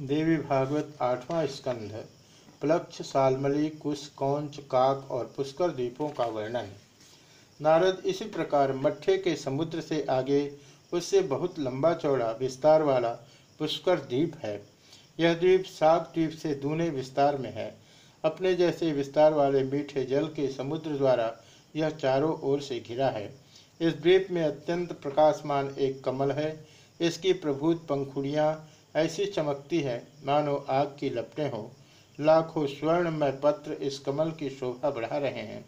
देवी भागवत आठवां स्कंध प्लक्ष, सालमली, कुश, कौंच, काक और पुष्कर द्वीपों का वर्णन। नारद इसी प्रकार मठे के समुद्र से आगे, उससे बहुत लंबा चौड़ा विस्तार वाला पुष्कर द्वीप है। यह द्वीप साग द्वीप से दूने विस्तार में है। अपने जैसे विस्तार वाले मीठे जल के समुद्र द्वारा यह चारों ओर से घिरा है। इस द्वीप में अत्यंत प्रकाशमान एक कमल है। इसकी प्रभुत पंखुड़ियाँ ऐसी चमकती है, मानो आग की लपटें हो। लाखों स्वर्णमय पत्र इस कमल की शोभा बढ़ा रहे हैं।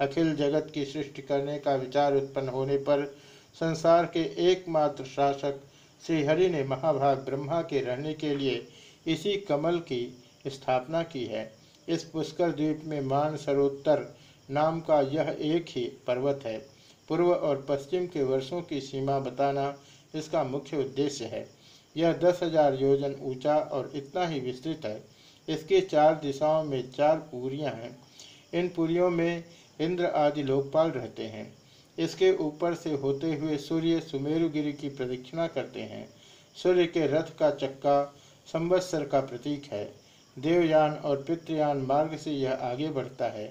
अखिल जगत की सृष्टि करने का विचार उत्पन्न होने पर संसार के एकमात्र शासक श्रीहरि ने महाभाग ब्रह्मा के रहने के लिए इसी कमल की स्थापना की है। इस पुष्कर द्वीप में मान सरोत्तर नाम का यह एक ही पर्वत है। पूर्व और पश्चिम के वर्षों की सीमा बताना इसका मुख्य उद्देश्य है। यह दस हज़ार योजन ऊँचा और इतना ही विस्तृत है। इसके चार दिशाओं में चार पूरियाँ हैं। इन पुरियों में इंद्र आदि लोकपाल रहते हैं। इसके ऊपर से होते हुए सूर्य सुमेरुगिरी की प्रदक्षिणा करते हैं। सूर्य के रथ का चक्का संवत्सर का प्रतीक है। देवयान और पितृयान मार्ग से यह आगे बढ़ता है।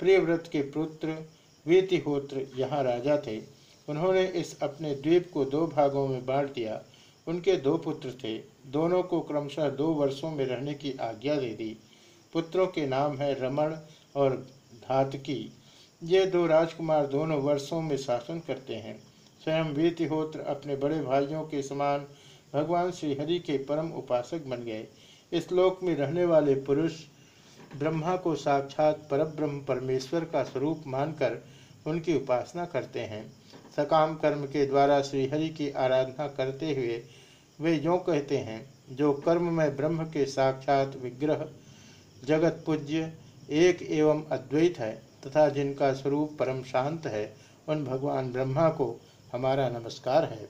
प्रियव्रत के पुत्र वीतिहोत्र यहाँ राजा थे। उन्होंने इस अपने द्वीप को दो भागों में बांट दिया। उनके दो पुत्र थे। दोनों को क्रमशः दो वर्षों में रहने की आज्ञा दे दी। पुत्रों के नाम है रमण और धातकी। ये दो राजकुमार दोनों वर्षों में शासन करते हैं। स्वयं वीतिहोत्र अपने बड़े भाइयों के समान भगवान श्रीहरि के परम उपासक बन गए। इस लोक में रहने वाले पुरुष ब्रह्मा को साक्षात परब्रह्म परमेश्वर का स्वरूप मानकर उनकी उपासना करते हैं। सकाम कर्म के द्वारा श्रीहरि की आराधना करते हुए वे यों कहते हैं, जो कर्म में ब्रह्म के साक्षात विग्रह, जगत पूज्य, एक एवं अद्वैत है तथा जिनका स्वरूप परम शांत है, उन भगवान ब्रह्मा को हमारा नमस्कार है।